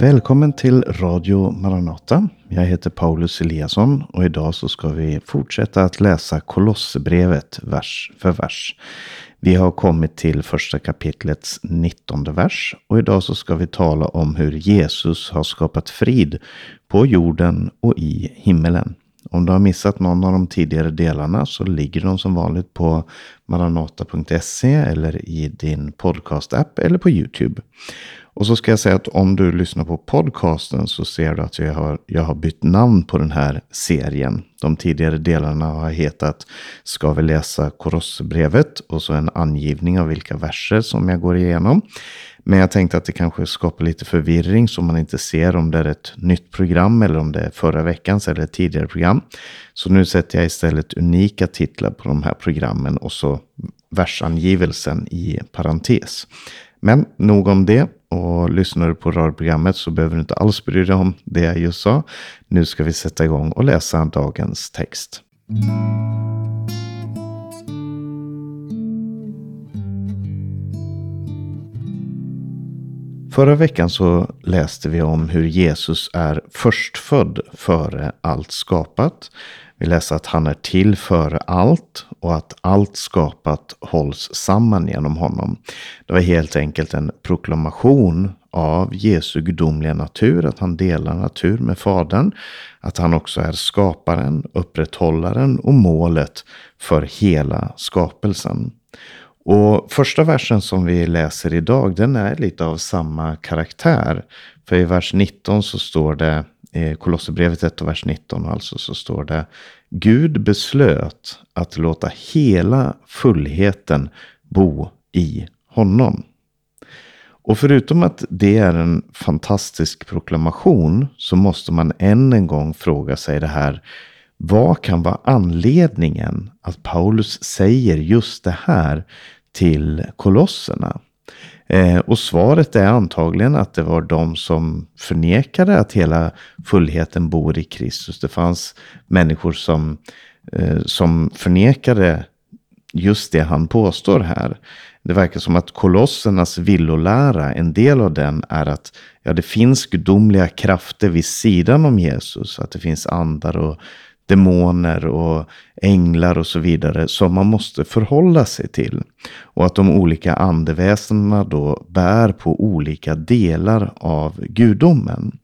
Välkommen till Radio Maranata. Jag heter Paulus Eliasson och idag så ska vi fortsätta att läsa Kolosserbrevet vers för vers. Vi har kommit till första kapitlets 19 vers och idag så ska vi tala om hur Jesus har skapat frid på jorden och i himmelen. Om du har missat någon av de tidigare delarna så ligger de som vanligt på maranata.se eller i din podcast-app eller på YouTube. Och så ska jag säga att om du lyssnar på podcasten så ser du att jag har, jag har bytt namn på den här serien. De tidigare delarna har hetat Ska vi läsa Korossbrevet och så en angivning av vilka verser som jag går igenom. Men jag tänkte att det kanske skapar lite förvirring så man inte ser om det är ett nytt program eller om det är förra veckans eller ett tidigare program. Så nu sätter jag istället unika titlar på de här programmen och så versangivelsen i parentes. Men nog om det. Och lyssnar du på rörprogrammet så behöver du inte alls bry dig om det jag just sa. Nu ska vi sätta igång och läsa dagens text. Förra veckan så läste vi om hur Jesus är förstfödd före allt skapat. Vi läste att han är till före allt och att allt skapat hålls samman genom honom. Det var helt enkelt en proklamation av Jesu gudomliga natur, att han delar natur med Fadern, att han också är skaparen, upprätthållaren och målet för hela skapelsen. Och första versen som vi läser idag, den är lite av samma karaktär. För i vers 19 så står det Kolosserbrevet 1 och vers 19 alltså så står det Gud beslöt att låta hela fullheten bo i honom. Och förutom att det är en fantastisk proklamation så måste man än en gång fråga sig det här. Vad kan vara anledningen att Paulus säger just det här till kolosserna? Eh, och svaret är antagligen att det var de som förnekade att hela fullheten bor i Kristus. Det fanns människor som, eh, som förnekade just det han påstår här. Det verkar som att kolossernas villolära, en del av den är att ja, det finns gudomliga krafter vid sidan om Jesus. Att det finns andar och demoner och änglar och så vidare som man måste förhålla sig till. Och att de olika andeväsendena då bär på olika delar av gudomen.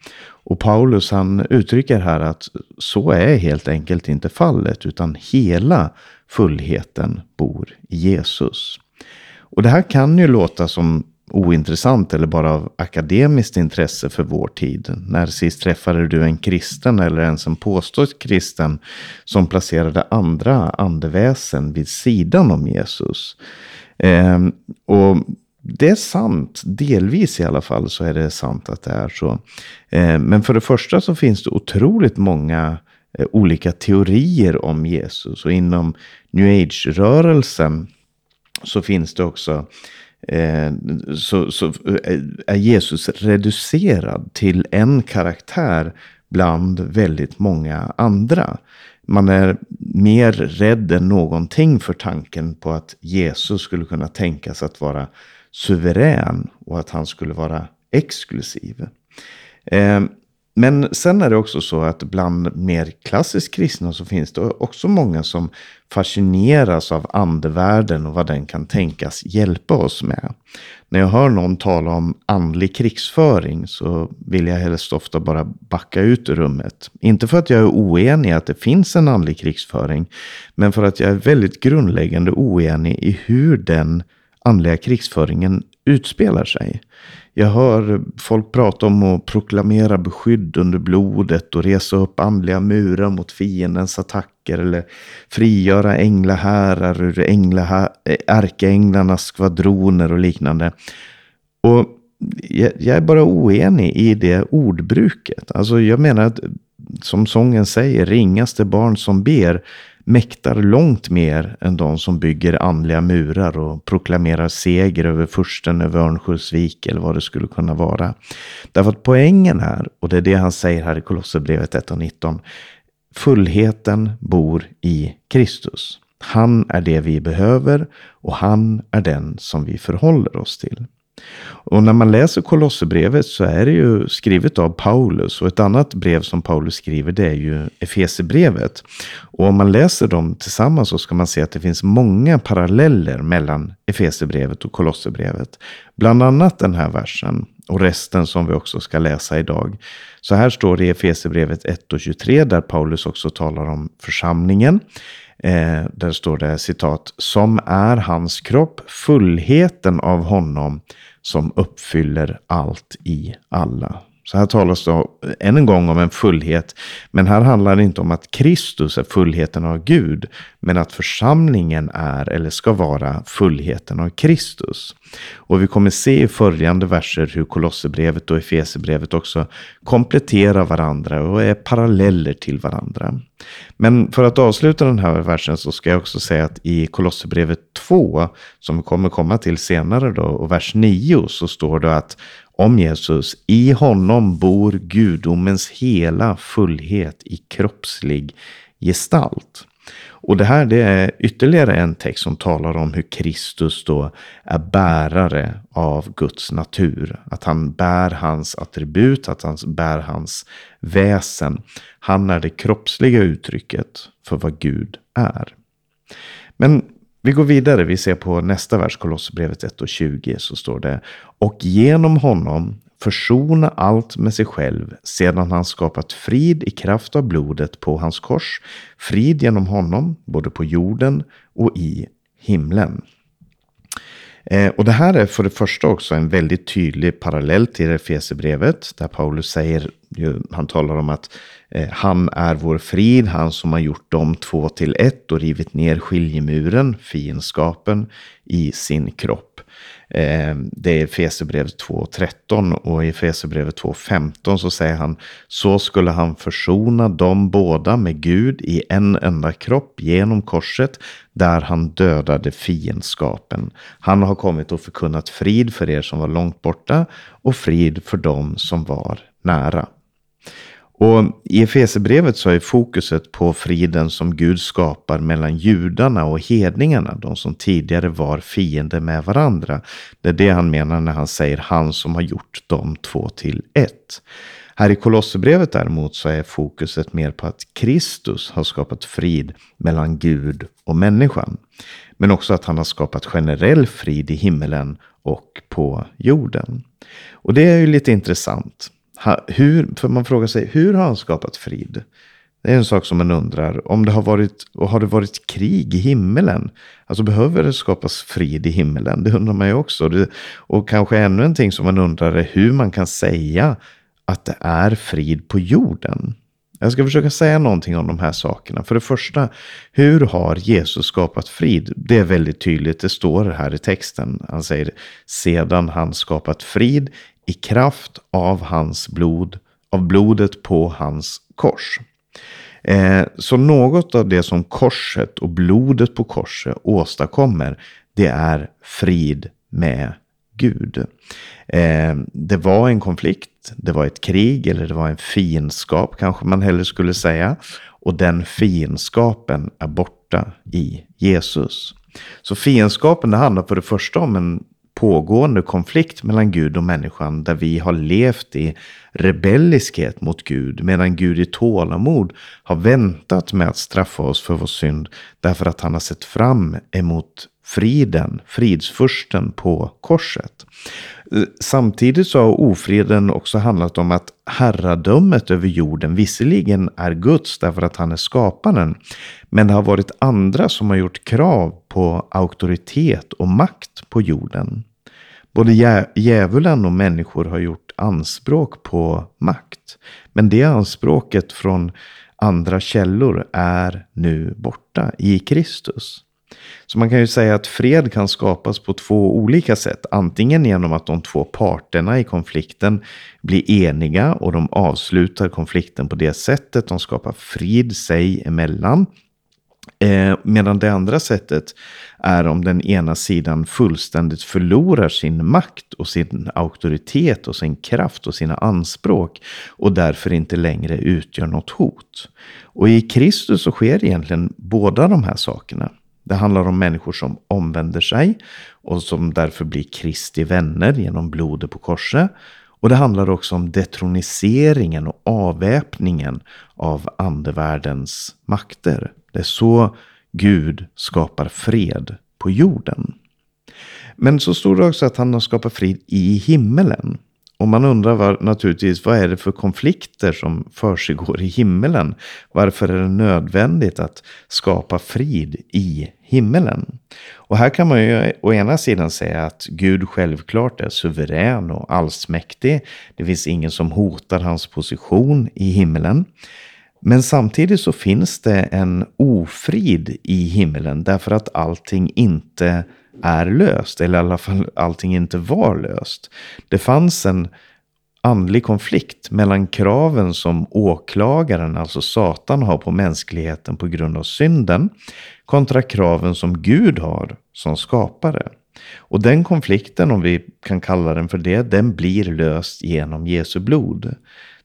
Och Paulus han uttrycker här att så är helt enkelt inte fallet utan hela fullheten bor i Jesus. Och det här kan ju låta som ointressant eller bara av akademiskt intresse för vår tid. När sist träffade du en kristen eller ens en påstått kristen som placerade andra andeväsen vid sidan om Jesus? Eh, och det är sant, delvis i alla fall så är det sant att det är så. Eh, men för det första så finns det otroligt många eh, olika teorier om Jesus och inom new age-rörelsen så finns det också Eh, så, så eh, är Jesus reducerad till en karaktär bland väldigt många andra. Man är mer rädd än någonting för tanken på att Jesus skulle kunna tänkas att vara suverän och att han skulle vara exklusiv. Eh, men sen är det också så att bland mer klassiskt kristna så finns det också många som fascineras av andevärlden och vad den kan tänkas hjälpa oss med. När jag hör någon tala om andlig krigsföring så vill jag helst ofta bara backa ut ur rummet. Inte för att jag är oenig att det finns en andlig krigsföring, men för att jag är väldigt grundläggande oenig i hur den andliga krigsföringen utspelar sig. Jag hör folk prata om att proklamera beskydd under blodet och resa upp andliga murar mot fiendens attacker eller frigöra änglahärar ur ängla, ärkeänglarnas skvadroner och liknande. Och jag är bara oenig i det ordbruket. Alltså jag menar att som sången säger, ringaste barn som ber mäktar långt mer än de som bygger andliga murar och proklamerar seger över fursten över Örnsköldsvik eller vad det skulle kunna vara. Därför att poängen här, och det är det han säger här i Kolosserbrevet 1 och 19, fullheten bor i Kristus. Han är det vi behöver och han är den som vi förhåller oss till. Och när man läser Kolosserbrevet så är det ju skrivet av Paulus. Och ett annat brev som Paulus skriver det är ju Efesebrevet. Och om man läser dem tillsammans så ska man se att det finns många paralleller mellan Efesebrevet och Kolosserbrevet. Bland annat den här versen och resten som vi också ska läsa idag. Så här står det i Efesebrevet 1 och 23 där Paulus också talar om församlingen. Eh, där står det citat, som är hans kropp, fullheten av honom som uppfyller allt i alla. Så här talas det än en gång om en fullhet. Men här handlar det inte om att Kristus är fullheten av Gud. Men att församlingen är eller ska vara fullheten av Kristus. Och vi kommer se i följande verser hur Kolosserbrevet och Efesebrevet också kompletterar varandra och är paralleller till varandra. Men för att avsluta den här versen så ska jag också säga att i Kolosserbrevet 2, som vi kommer komma till senare då, och vers 9 så står det att om Jesus. I honom bor gudomens hela fullhet i kroppslig gestalt. Och det här det är ytterligare en text som talar om hur Kristus då är bärare av Guds natur. Att han bär hans attribut, att han bär hans väsen. Han är det kroppsliga uttrycket för vad Gud är. Men vi går vidare, vi ser på nästa vers, Kolosserbrevet 1 och 20, så står det Och genom honom försona allt med sig själv sedan han skapat frid i kraft av blodet på hans kors. Frid genom honom, både på jorden och i himlen. Eh, och det här är för det första också en väldigt tydlig parallell till Efesierbrevet. Där Paulus säger, han talar om att eh, han är vår frid, han som har gjort dem två till ett och rivit ner skiljemuren, fiendskapen, i sin kropp. Eh, det är Efesierbrevet 2.13 och i Efesierbrevet 2.15 så säger han så skulle han försona dem båda med Gud i en enda kropp genom korset där han dödade fiendskapen. Han har kommit och förkunnat frid för er som var långt borta och frid för dem som var nära. Och i Efesebrevet så är fokuset på friden som Gud skapar mellan judarna och hedningarna, de som tidigare var fiender med varandra. Det är det han menar när han säger han som har gjort de två till ett. Här i Kolosserbrevet däremot så är fokuset mer på att Kristus har skapat frid mellan Gud och människan. Men också att han har skapat generell frid i himmelen och på jorden. Och det är ju lite intressant. Hur, för man frågar sig, hur har han skapat frid? Det är en sak som man undrar. Om det har varit, och har det varit krig i himmelen? Alltså behöver det skapas frid i himmelen? Det undrar man ju också. Det, och kanske ännu en ting som man undrar är hur man kan säga att det är frid på jorden. Jag ska försöka säga någonting om de här sakerna. För det första, hur har Jesus skapat frid? Det är väldigt tydligt, det står här i texten. Han säger sedan han skapat frid i kraft av hans blod, av blodet på hans kors. Eh, så något av det som korset och blodet på korset åstadkommer, det är frid med Gud. Eh, det var en konflikt, det var ett krig eller det var en fiendskap kanske man hellre skulle säga. Och den fiendskapen är borta i Jesus. Så fiendskapen det handlar för det första om en pågående konflikt mellan Gud och människan där vi har levt i rebelliskhet mot Gud medan Gud i tålamod har väntat med att straffa oss för vår synd därför att han har sett fram emot friden, fridsfursten på korset. Samtidigt så har ofriden också handlat om att herradömet över jorden visserligen är Guds därför att han är skaparen. Men det har varit andra som har gjort krav på auktoritet och makt på jorden. Både djävulen och människor har gjort anspråk på makt. Men det anspråket från andra källor är nu borta i Kristus. Så man kan ju säga att fred kan skapas på två olika sätt. Antingen genom att de två parterna i konflikten blir eniga och de avslutar konflikten på det sättet. De skapar frid sig emellan. Eh, medan det andra sättet är om den ena sidan fullständigt förlorar sin makt och sin auktoritet och sin kraft och sina anspråk och därför inte längre utgör något hot. Och i Kristus så sker egentligen båda de här sakerna. Det handlar om människor som omvänder sig och som därför blir Kristi vänner genom blodet på korset. Och det handlar också om detroniseringen och avväpningen av andevärldens makter. Det är så Gud skapar fred på jorden. Men så står det också att han har skapat frid i himmelen. Och man undrar var, naturligtvis vad är det för konflikter som försiggår i himmelen? Varför är det nödvändigt att skapa frid i himmelen? Och här kan man ju å ena sidan säga att Gud självklart är suverän och allsmäktig. Det finns ingen som hotar hans position i himmelen. Men samtidigt så finns det en ofrid i himlen därför att allting inte är löst. Eller i alla fall allting inte var löst. Det fanns en andlig konflikt mellan kraven som åklagaren, alltså Satan, har på mänskligheten på grund av synden kontra kraven som Gud har som skapare. Och den konflikten, om vi kan kalla den för det, den blir löst genom Jesu blod.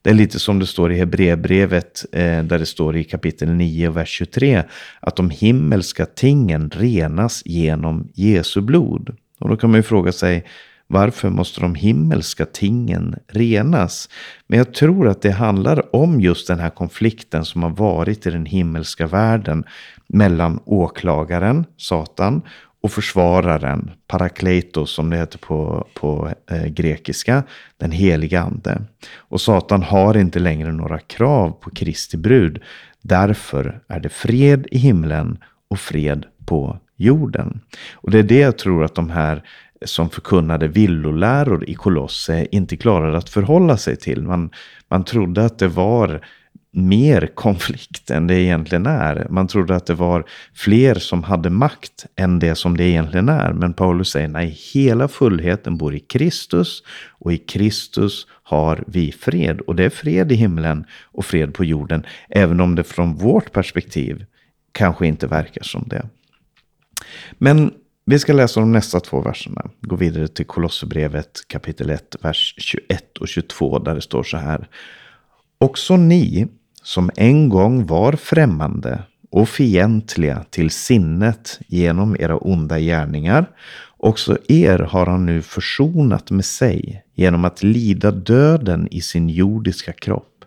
Det är lite som det står i Hebreerbrevet eh, där det står i kapitel 9 vers 23 att de himmelska tingen renas genom Jesu blod. Och då kan man ju fråga sig varför måste de himmelska tingen renas? Men jag tror att det handlar om just den här konflikten som har varit i den himmelska världen mellan åklagaren, Satan, och försvararen, parakletos som det heter på, på eh, grekiska, den heliga ande. Och Satan har inte längre några krav på Kristi brud. Därför är det fred i himlen och fred på jorden. Och det är det jag tror att de här som förkunnade villoläror i Kolosse inte klarade att förhålla sig till. Man, man trodde att det var mer konflikt än det egentligen är. Man trodde att det var fler som hade makt än det som det egentligen är. Men Paulus säger nej, hela fullheten bor i Kristus och i Kristus har vi fred. Och det är fred i himlen och fred på jorden, även om det från vårt perspektiv kanske inte verkar som det. Men vi ska läsa de nästa två verserna. Gå vidare till Kolosserbrevet kapitel 1, vers 21 och 22 där det står så här. Också ni som en gång var främmande och fientliga till sinnet genom era onda gärningar. Också er har han nu försonat med sig genom att lida döden i sin jordiska kropp.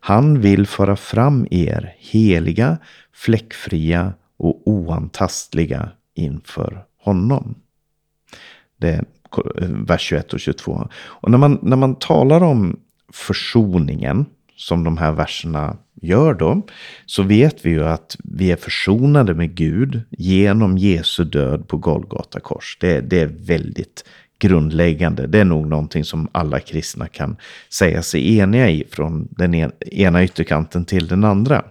Han vill föra fram er heliga, fläckfria och oantastliga inför honom. Det är eh, vers 21 och 22. Och när man, när man talar om försoningen som de här verserna gör då, så vet vi ju att vi är försonade med Gud genom Jesu död på Golgata kors. Det, det är väldigt grundläggande. Det är nog någonting som alla kristna kan säga sig eniga i från den ena ytterkanten till den andra.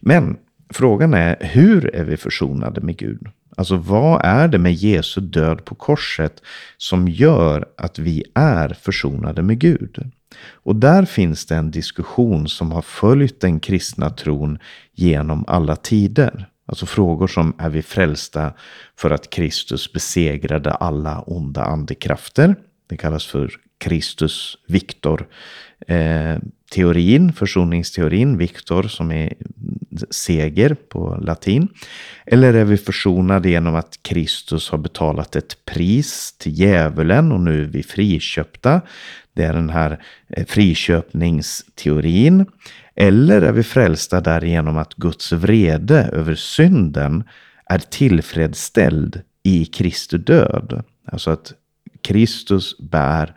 Men frågan är, hur är vi försonade med Gud? Alltså vad är det med Jesu död på korset som gör att vi är försonade med Gud? Och där finns det en diskussion som har följt den kristna tron genom alla tider. Alltså frågor som är vi frälsta för att Kristus besegrade alla onda andekrafter? Det kallas för Kristus Viktor eh, teorin, försoningsteorin, Viktor som är seger på latin. Eller är vi försonade genom att Kristus har betalat ett pris till djävulen och nu är vi friköpta. Det är den här eh, friköpningsteorin. Eller är vi frälsta därigenom att Guds vrede över synden är tillfredsställd i Kristi död. Alltså att Kristus bär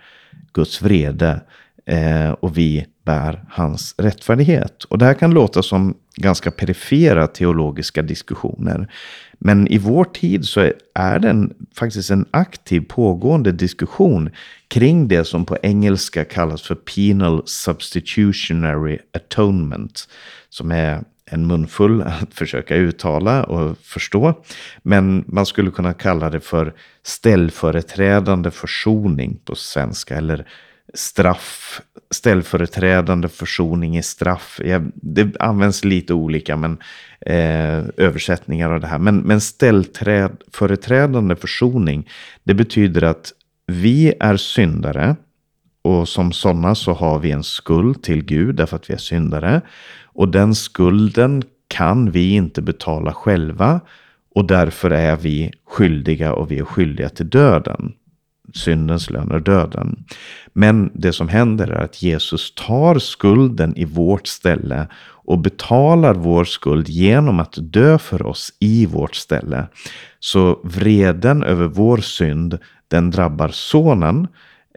Guds vrede eh, och vi bär hans rättfärdighet. Och det här kan låta som ganska perifera teologiska diskussioner. Men i vår tid så är det en, faktiskt en aktiv pågående diskussion kring det som på engelska kallas för penal substitutionary atonement. Som är en munfull att försöka uttala och förstå. Men man skulle kunna kalla det för ställföreträdande försoning på svenska. Eller straff, ställföreträdande försoning i straff. Det används lite olika men, eh, översättningar av det här. Men, men ställföreträdande försoning, det betyder att vi är syndare och som sådana så har vi en skuld till Gud därför att vi är syndare. Och den skulden kan vi inte betala själva. Och därför är vi skyldiga och vi är skyldiga till döden. Syndens lön är döden. Men det som händer är att Jesus tar skulden i vårt ställe och betalar vår skuld genom att dö för oss i vårt ställe. Så vreden över vår synd, den drabbar sonen.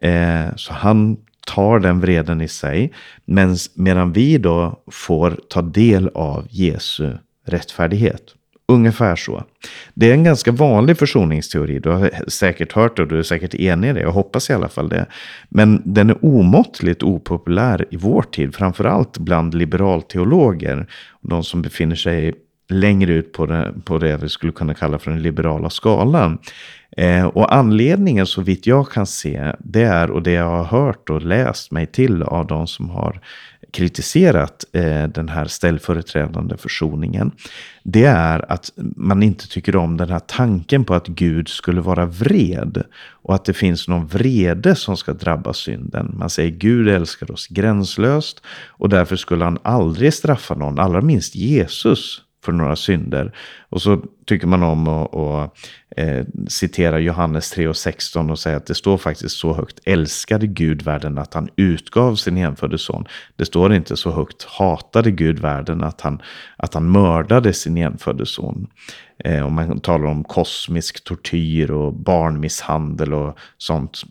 Eh, så han tar den vreden i sig. Men medan vi då får ta del av Jesu rättfärdighet. Ungefär så. Det är en ganska vanlig försoningsteori. Du har säkert hört det och du är säkert enig i det. Jag hoppas i alla fall det. Men den är omåttligt opopulär i vår tid. Framförallt bland liberalteologer. De som befinner sig längre ut på det, på det vi skulle kunna kalla för den liberala skalan. Eh, och anledningen så vitt jag kan se, det är, och det jag har hört och läst mig till av de som har kritiserat eh, den här ställföreträdande försoningen. Det är att man inte tycker om den här tanken på att Gud skulle vara vred. Och att det finns någon vrede som ska drabba synden. Man säger Gud älskar oss gränslöst. Och därför skulle han aldrig straffa någon, allra minst Jesus för några synder. Och så tycker man om att eh, citera Johannes 3 och 16 och säga att det står faktiskt så högt älskade Gud världen att han utgav sin enfödde son. Det står inte så högt hatade Gud världen att han, att han mördade sin enfödde son. Eh, om man talar om kosmisk tortyr och barnmisshandel och sånt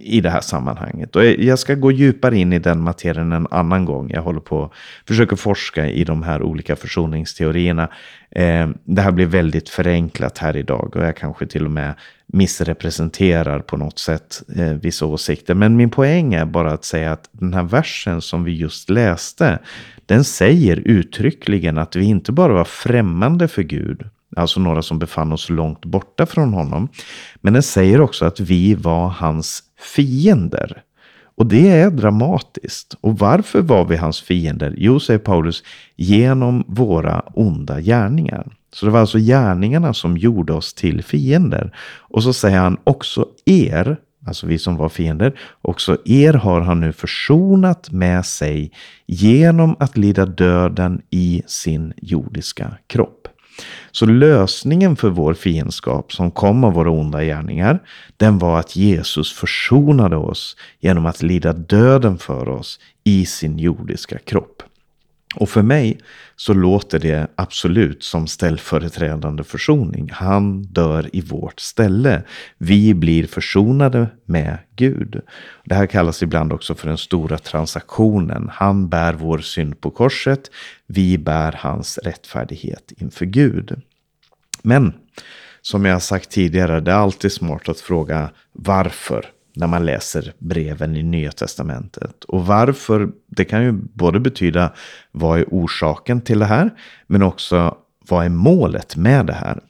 i det här sammanhanget. Och jag ska gå djupare in i den materien en annan gång. Jag håller på att försöka forska i de här olika försoningsteorierna. Eh, det här blir väldigt förenklat här idag och jag kanske till och med missrepresenterar på något sätt eh, vissa åsikter. Men min poäng är bara att säga att den här versen som vi just läste, den säger uttryckligen att vi inte bara var främmande för Gud, alltså några som befann oss långt borta från honom. Men den säger också att vi var hans fiender. Och det är dramatiskt. Och varför var vi hans fiender? Jo, säger Paulus, genom våra onda gärningar. Så det var alltså gärningarna som gjorde oss till fiender. Och så säger han också er, alltså vi som var fiender, också er har han nu försonat med sig genom att lida döden i sin jordiska kropp. Så lösningen för vår fiendskap som kom av våra onda gärningar, den var att Jesus försonade oss genom att lida döden för oss i sin jordiska kropp. Och för mig så låter det absolut som ställföreträdande försoning. Han dör i vårt ställe. Vi blir försonade med Gud. Det här kallas ibland också för den stora transaktionen. Han bär vår synd på korset. Vi bär hans rättfärdighet inför Gud. Men som jag sagt tidigare, det är alltid smart att fråga varför när man läser breven i Nya Testamentet. Och varför, det kan ju både betyda vad är orsaken till det här, men också vad är målet med det här?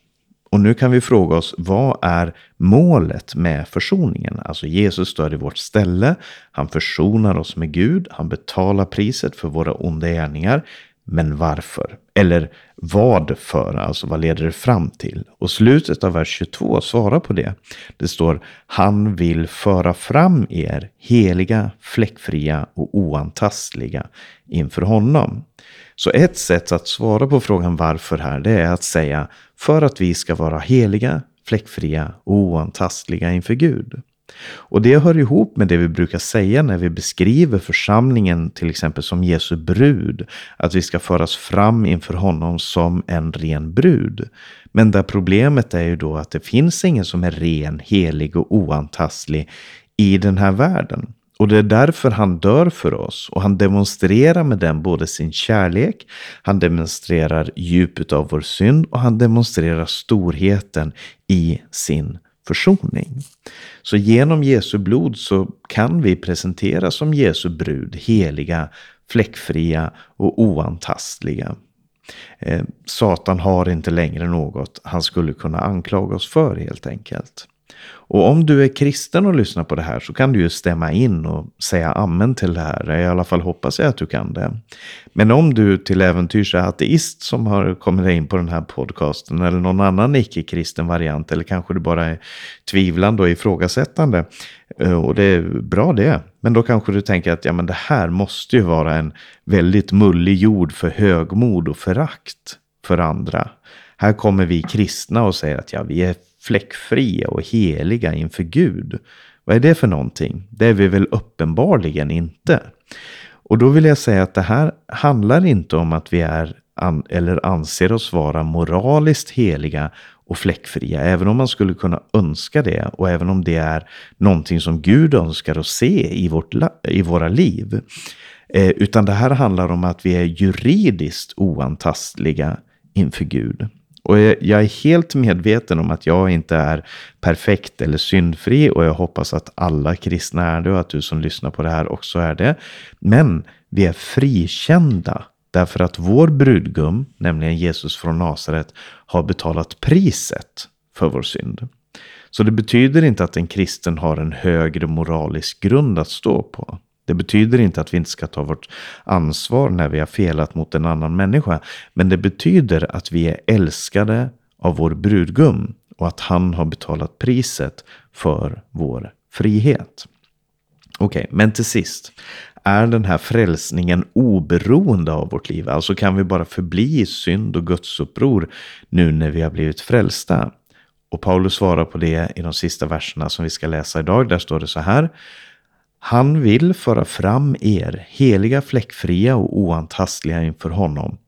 Och nu kan vi fråga oss, vad är målet med försoningen? Alltså Jesus dör i vårt ställe, han försonar oss med Gud, han betalar priset för våra onda gärningar. Men varför? Eller vad för? Alltså vad leder det fram till? Och slutet av vers 22 svarar på det. Det står Han vill föra fram er heliga, fläckfria och oantastliga inför honom. Så ett sätt att svara på frågan varför här, det är att säga för att vi ska vara heliga, fläckfria och oantastliga inför Gud. Och det hör ihop med det vi brukar säga när vi beskriver församlingen till exempel som Jesu brud. Att vi ska föras fram inför honom som en ren brud. Men där problemet är ju då att det finns ingen som är ren, helig och oantastlig i den här världen. Och det är därför han dör för oss. Och han demonstrerar med den både sin kärlek, han demonstrerar djupet av vår synd och han demonstrerar storheten i sin försoning. Så genom Jesu blod så kan vi presenteras som Jesu brud, heliga, fläckfria och oantastliga. Eh, Satan har inte längre något han skulle kunna anklaga oss för helt enkelt. Och om du är kristen och lyssnar på det här så kan du ju stämma in och säga amen till det här. I alla fall hoppas jag att du kan det. Men om du till äventyrs är ateist som har kommit in på den här podcasten eller någon annan icke-kristen variant eller kanske du bara är tvivlande och ifrågasättande. Eh, och det är bra det. Men då kanske du tänker att ja, men det här måste ju vara en väldigt mullig jord för högmod och förakt för andra. Här kommer vi kristna och säger att ja, vi är fläckfria och heliga inför Gud. Vad är det för någonting? Det är vi väl uppenbarligen inte. Och då vill jag säga att det här handlar inte om att vi är eller anser oss vara moraliskt heliga och fläckfria. Även om man skulle kunna önska det och även om det är någonting som Gud önskar att se i, vårt, i våra liv. Eh, utan det här handlar om att vi är juridiskt oantastliga inför Gud. Och jag är helt medveten om att jag inte är perfekt eller syndfri och jag hoppas att alla kristna är det och att du som lyssnar på det här också är det. Men vi är frikända därför att vår brudgum, nämligen Jesus från Nasaret, har betalat priset för vår synd. Så det betyder inte att en kristen har en högre moralisk grund att stå på. Det betyder inte att vi inte ska ta vårt ansvar när vi har felat mot en annan människa. Men det betyder att vi är älskade av vår brudgum och att han har betalat priset för vår frihet. Okej, okay, men till sist. Är den här frälsningen oberoende av vårt liv? Alltså kan vi bara förbli i synd och gudsuppror nu när vi har blivit frälsta? Och Paulus svarar på det i de sista verserna som vi ska läsa idag. Där står det så här. Han vill föra fram er, heliga, fläckfria och oantastliga inför honom.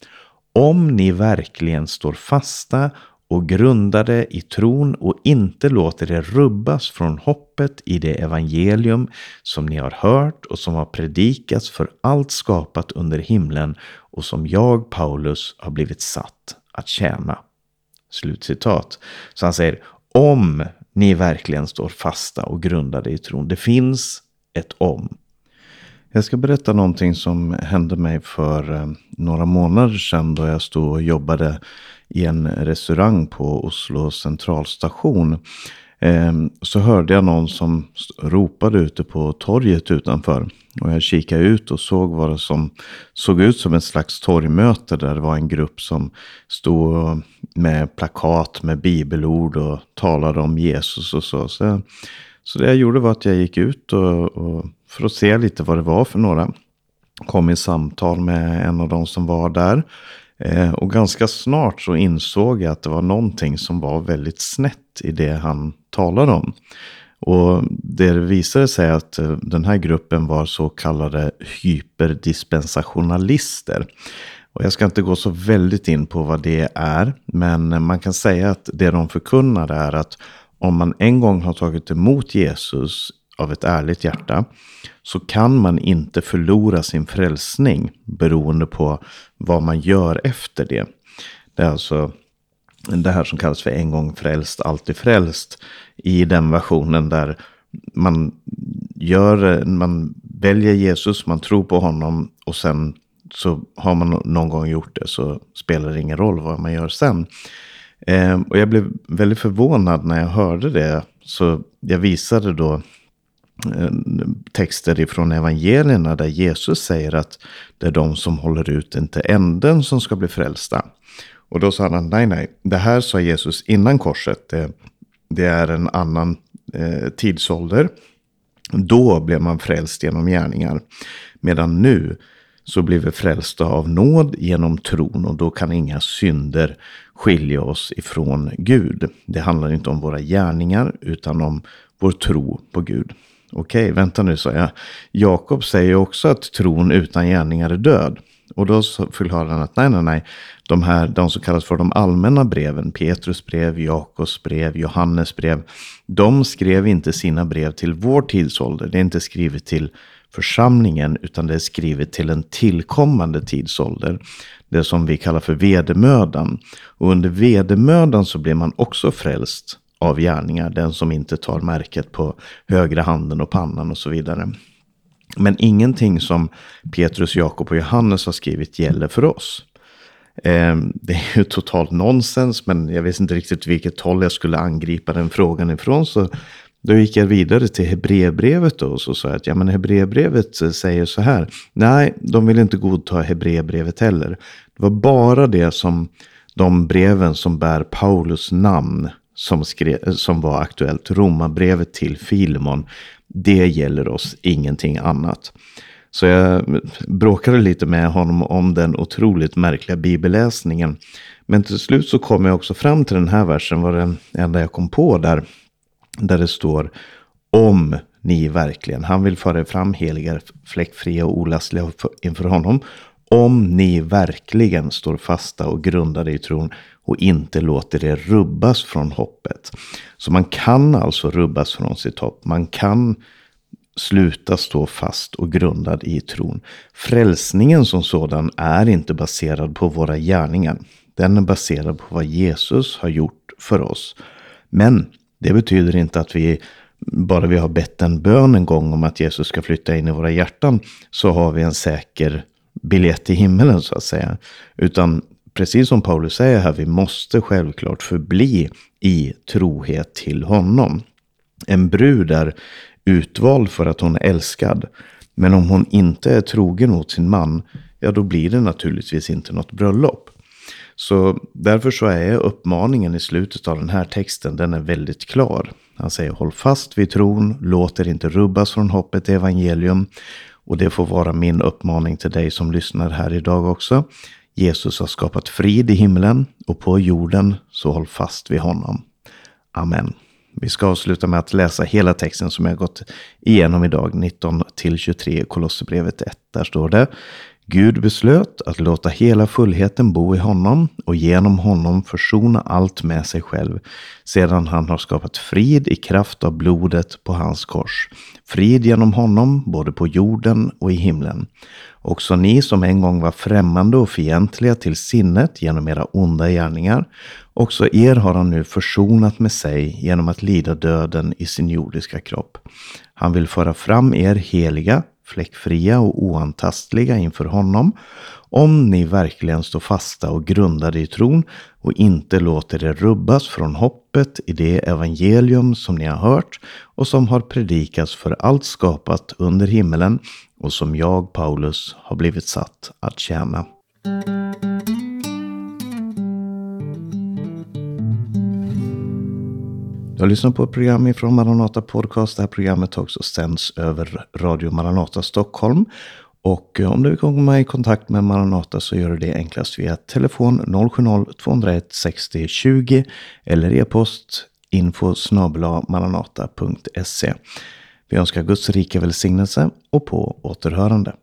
Om ni verkligen står fasta och grundade i tron och inte låter er rubbas från hoppet i det evangelium som ni har hört och som har predikats för allt skapat under himlen och som jag, Paulus, har blivit satt att tjäna. Slutcitat. Så han säger, om ni verkligen står fasta och grundade i tron. Det finns ett om. Jag ska berätta någonting som hände mig för eh, några månader sedan då jag stod och jobbade i en restaurang på Oslo centralstation. Ehm, så hörde jag någon som ropade ute på torget utanför. Och jag kikade ut och såg vad det som såg ut som ett slags torgmöte. Där det var en grupp som stod med plakat med bibelord och talade om Jesus och så. Så så det jag gjorde var att jag gick ut och, och för att se lite vad det var för några. Kom i samtal med en av de som var där. Eh, och ganska snart så insåg jag att det var någonting som var väldigt snett i det han talade om. Och det visade sig att eh, den här gruppen var så kallade hyperdispensationalister. Och jag ska inte gå så väldigt in på vad det är. Men man kan säga att det de förkunnar är att om man en gång har tagit emot Jesus av ett ärligt hjärta så kan man inte förlora sin frälsning beroende på vad man gör efter det. Det är alltså det här som kallas för en gång frälst, alltid frälst. I den versionen där man gör, man väljer Jesus, man tror på honom och sen så har man någon gång gjort det så spelar det ingen roll vad man gör sen. Eh, och jag blev väldigt förvånad när jag hörde det. Så jag visade då eh, texter ifrån evangelierna där Jesus säger att det är de som håller ut inte änden som ska bli frälsta. Och då sa han, nej, nej, det här sa Jesus innan korset. Det, det är en annan eh, tidsålder. Då blev man frälst genom gärningar. Medan nu så blir vi frälsta av nåd genom tron och då kan inga synder skilja oss ifrån Gud. Det handlar inte om våra gärningar utan om vår tro på Gud. Okej, vänta nu, sa jag. Jakob säger också att tron utan gärningar är död. Och då förklarar han att nej, nej, nej. De här, de som kallas för de allmänna breven, Petrus brev, Jakobs brev, Johannes brev. De skrev inte sina brev till vår tidsålder. Det är inte skrivet till församlingen, utan det är skrivet till en tillkommande tidsålder. Det som vi kallar för vedermödan. Och under vedermödan så blir man också frälst av gärningar. Den som inte tar märket på högra handen och pannan och så vidare. Men ingenting som Petrus, Jakob och Johannes har skrivit gäller för oss. Ehm, det är ju totalt nonsens, men jag vet inte riktigt vilket håll jag skulle angripa den frågan ifrån. Så då gick jag vidare till Hebreerbrevet och så sa jag att ja, men Hebreerbrevet eh, säger så här. Nej, de vill inte godta Hebreerbrevet heller. Det var bara det som de breven som bär Paulus namn som, skrev, som var aktuellt. Romarbrevet till Filemon. Det gäller oss, ingenting annat. Så jag bråkade lite med honom om den otroligt märkliga bibelläsningen. Men till slut så kom jag också fram till den här versen, var den enda jag kom på där. Där det står om ni verkligen, han vill föra er fram heliga, fläckfria och olastliga inför honom. Om ni verkligen står fasta och grundade i tron och inte låter er rubbas från hoppet. Så man kan alltså rubbas från sitt hopp. Man kan sluta stå fast och grundad i tron. Frälsningen som sådan är inte baserad på våra gärningar. Den är baserad på vad Jesus har gjort för oss. Men det betyder inte att vi bara vi har bett en bön en gång om att Jesus ska flytta in i våra hjärtan så har vi en säker biljett till himmelen så att säga. Utan precis som Paulus säger här, vi måste självklart förbli i trohet till honom. En brud är utvald för att hon är älskad. Men om hon inte är trogen mot sin man, ja då blir det naturligtvis inte något bröllop. Så därför så är uppmaningen i slutet av den här texten, den är väldigt klar. Han säger håll fast vid tron, låt er inte rubbas från hoppet i evangelium. Och det får vara min uppmaning till dig som lyssnar här idag också. Jesus har skapat frid i himlen och på jorden, så håll fast vid honom. Amen. Vi ska avsluta med att läsa hela texten som jag gått igenom idag, 19 till 23 Kolosserbrevet 1. Där står det Gud beslöt att låta hela fullheten bo i honom och genom honom försona allt med sig själv, sedan han har skapat frid i kraft av blodet på hans kors. Frid genom honom, både på jorden och i himlen. Också ni som en gång var främmande och fientliga till sinnet genom era onda gärningar, också er har han nu försonat med sig genom att lida döden i sin jordiska kropp. Han vill föra fram er heliga, fläckfria och oantastliga inför honom, om ni verkligen står fasta och grundade i tron och inte låter er rubbas från hoppet i det evangelium som ni har hört och som har predikats för allt skapat under himmelen och som jag, Paulus, har blivit satt att tjäna. Du har lyssnat på ett program från Maranata Podcast. Det här programmet också sänds över Radio Maranata Stockholm. Och eh, om du vill komma i kontakt med Maranata så gör du det enklast via telefon 070-201 60 20 eller e-post info maranata.se. Vi önskar Guds rika välsignelse och på återhörande.